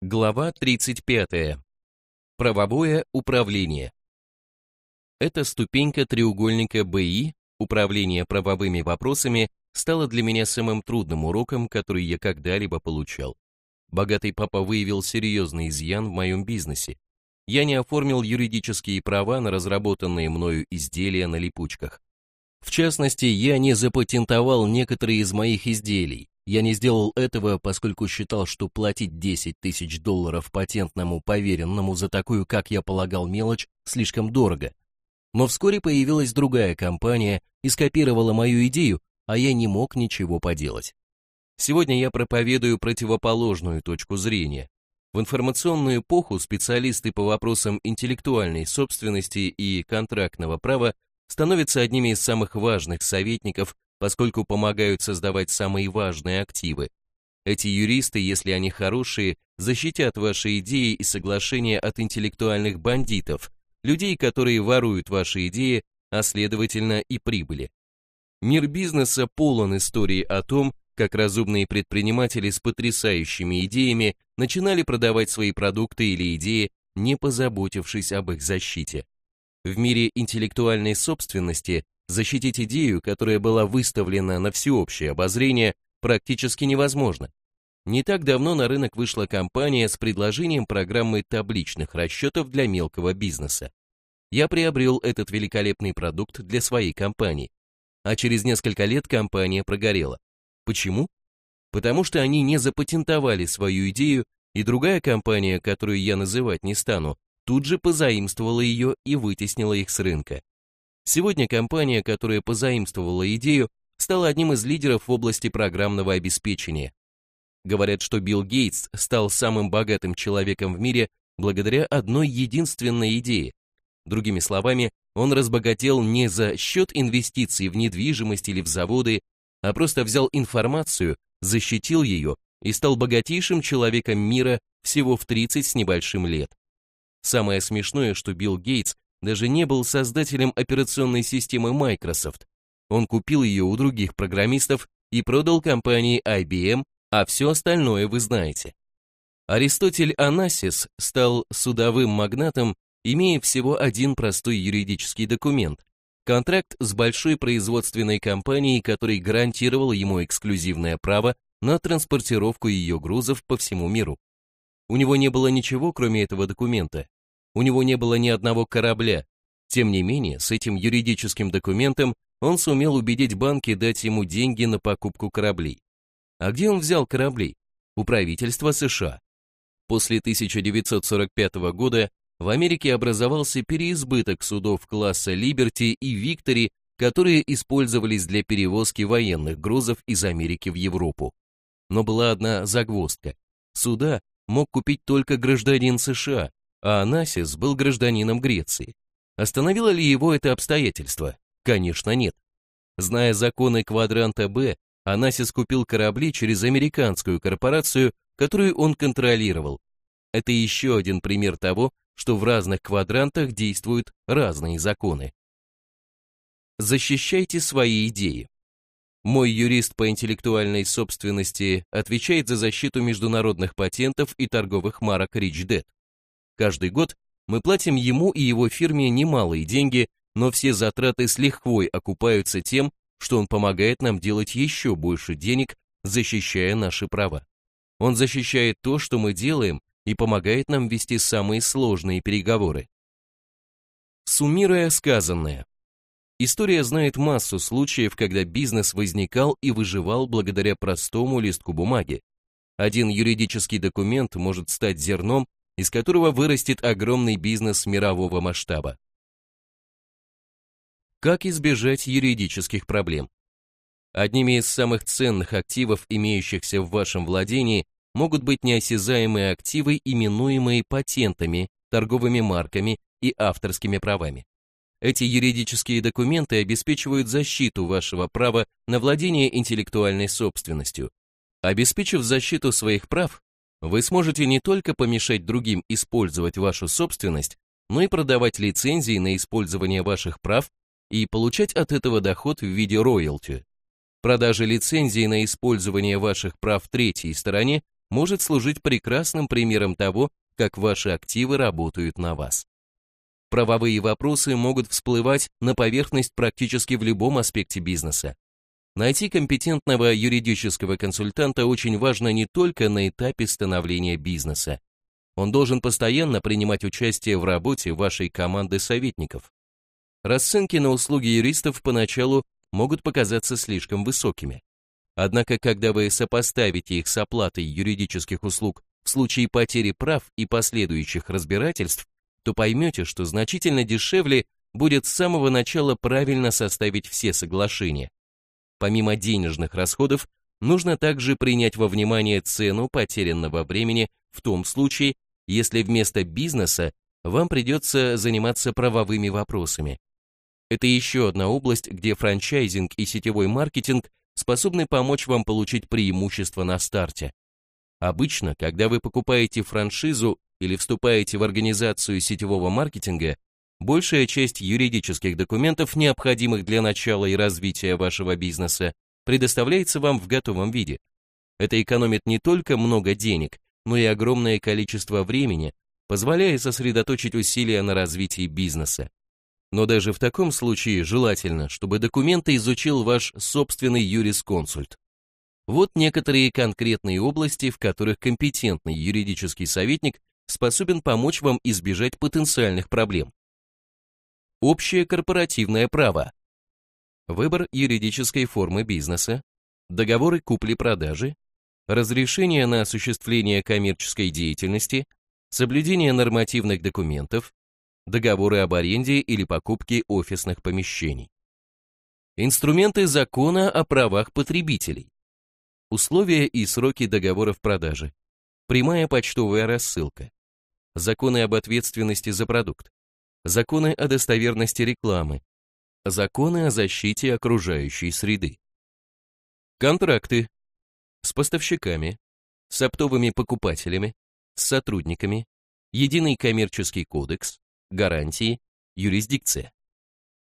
Глава 35. Правовое управление. Эта ступенька треугольника БИ, управление правовыми вопросами, стала для меня самым трудным уроком, который я когда-либо получал. Богатый папа выявил серьезный изъян в моем бизнесе. Я не оформил юридические права на разработанные мною изделия на липучках. В частности, я не запатентовал некоторые из моих изделий, я не сделал этого, поскольку считал, что платить 10 тысяч долларов патентному поверенному за такую, как я полагал, мелочь слишком дорого. Но вскоре появилась другая компания и скопировала мою идею, а я не мог ничего поделать. Сегодня я проповедую противоположную точку зрения. В информационную эпоху специалисты по вопросам интеллектуальной собственности и контрактного права становятся одними из самых важных советников поскольку помогают создавать самые важные активы. Эти юристы, если они хорошие, защитят ваши идеи и соглашения от интеллектуальных бандитов, людей, которые воруют ваши идеи, а следовательно и прибыли. Мир бизнеса полон историй о том, как разумные предприниматели с потрясающими идеями начинали продавать свои продукты или идеи, не позаботившись об их защите. В мире интеллектуальной собственности Защитить идею, которая была выставлена на всеобщее обозрение, практически невозможно. Не так давно на рынок вышла компания с предложением программы табличных расчетов для мелкого бизнеса. Я приобрел этот великолепный продукт для своей компании. А через несколько лет компания прогорела. Почему? Потому что они не запатентовали свою идею, и другая компания, которую я называть не стану, тут же позаимствовала ее и вытеснила их с рынка. Сегодня компания, которая позаимствовала идею, стала одним из лидеров в области программного обеспечения. Говорят, что Билл Гейтс стал самым богатым человеком в мире благодаря одной единственной идее. Другими словами, он разбогател не за счет инвестиций в недвижимость или в заводы, а просто взял информацию, защитил ее и стал богатейшим человеком мира всего в 30 с небольшим лет. Самое смешное, что Билл Гейтс даже не был создателем операционной системы Microsoft. Он купил ее у других программистов и продал компании IBM, а все остальное вы знаете. Аристотель Анасис стал судовым магнатом, имея всего один простой юридический документ – контракт с большой производственной компанией, который гарантировал ему эксклюзивное право на транспортировку ее грузов по всему миру. У него не было ничего, кроме этого документа, у него не было ни одного корабля. Тем не менее, с этим юридическим документом он сумел убедить банки дать ему деньги на покупку кораблей. А где он взял корабли? У правительства США. После 1945 года в Америке образовался переизбыток судов класса Liberty и Victory, которые использовались для перевозки военных грузов из Америки в Европу. Но была одна загвоздка. Суда мог купить только гражданин США, а Анасис был гражданином Греции. Остановило ли его это обстоятельство? Конечно, нет. Зная законы квадранта Б, Анасис купил корабли через американскую корпорацию, которую он контролировал. Это еще один пример того, что в разных квадрантах действуют разные законы. Защищайте свои идеи. Мой юрист по интеллектуальной собственности отвечает за защиту международных патентов и торговых марок RichDead. Каждый год мы платим ему и его фирме немалые деньги, но все затраты с лихвой окупаются тем, что он помогает нам делать еще больше денег, защищая наши права. Он защищает то, что мы делаем, и помогает нам вести самые сложные переговоры. Суммируя сказанное, история знает массу случаев, когда бизнес возникал и выживал благодаря простому листку бумаги. Один юридический документ может стать зерном, из которого вырастет огромный бизнес мирового масштаба. Как избежать юридических проблем? Одними из самых ценных активов, имеющихся в вашем владении, могут быть неосязаемые активы, именуемые патентами, торговыми марками и авторскими правами. Эти юридические документы обеспечивают защиту вашего права на владение интеллектуальной собственностью. Обеспечив защиту своих прав, вы сможете не только помешать другим использовать вашу собственность, но и продавать лицензии на использование ваших прав и получать от этого доход в виде роялти. Продажа лицензии на использование ваших прав третьей стороне может служить прекрасным примером того, как ваши активы работают на вас. Правовые вопросы могут всплывать на поверхность практически в любом аспекте бизнеса. Найти компетентного юридического консультанта очень важно не только на этапе становления бизнеса. Он должен постоянно принимать участие в работе вашей команды советников. Расценки на услуги юристов поначалу могут показаться слишком высокими. Однако, когда вы сопоставите их с оплатой юридических услуг в случае потери прав и последующих разбирательств, то поймете, что значительно дешевле будет с самого начала правильно составить все соглашения. Помимо денежных расходов, нужно также принять во внимание цену потерянного времени в том случае, если вместо бизнеса вам придется заниматься правовыми вопросами. Это еще одна область, где франчайзинг и сетевой маркетинг способны помочь вам получить преимущество на старте. Обычно, когда вы покупаете франшизу или вступаете в организацию сетевого маркетинга, большая часть юридических документов, необходимых для начала и развития вашего бизнеса, предоставляется вам в готовом виде. Это экономит не только много денег, но и огромное количество времени, позволяя сосредоточить усилия на развитии бизнеса. Но даже в таком случае желательно, чтобы документы изучил ваш собственный юрисконсульт. Вот некоторые конкретные области, в которых компетентный юридический советник способен помочь вам избежать потенциальных проблем. Общее корпоративное право. Выбор юридической формы бизнеса, договоры купли-продажи, разрешение на осуществление коммерческой деятельности, соблюдение нормативных документов, договоры об аренде или покупке офисных помещений. Инструменты закона о правах потребителей. Условия и сроки договоров продажи. Прямая почтовая рассылка. Законы об ответственности за продукт. Законы о достоверности рекламы. Законы о защите окружающей среды. Контракты. С поставщиками, с оптовыми покупателями, с сотрудниками, единый коммерческий кодекс, гарантии, юрисдикция.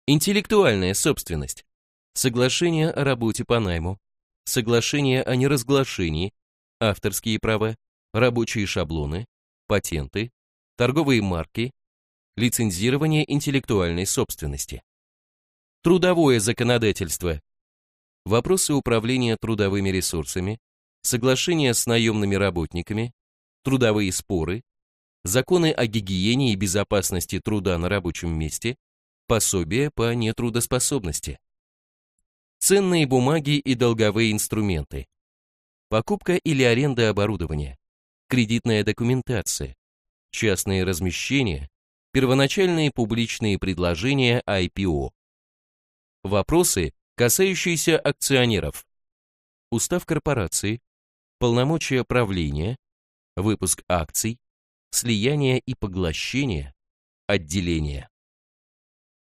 Интеллектуальная собственность. Соглашение о работе по найму, соглашение о неразглашении, авторские права, рабочие шаблоны, патенты, торговые марки, лицензирование интеллектуальной собственности. Трудовое законодательство. Вопросы управления трудовыми ресурсами, соглашения с наемными работниками, трудовые споры, законы о гигиене и безопасности труда на рабочем месте, пособия по нетрудоспособности. Ценные бумаги и долговые инструменты. Покупка или аренда оборудования. Кредитная документация. Частные размещения. Первоначальные публичные предложения IPO. Вопросы, касающиеся акционеров. Устав корпорации. Полномочия правления. Выпуск акций слияние и поглощение, отделение.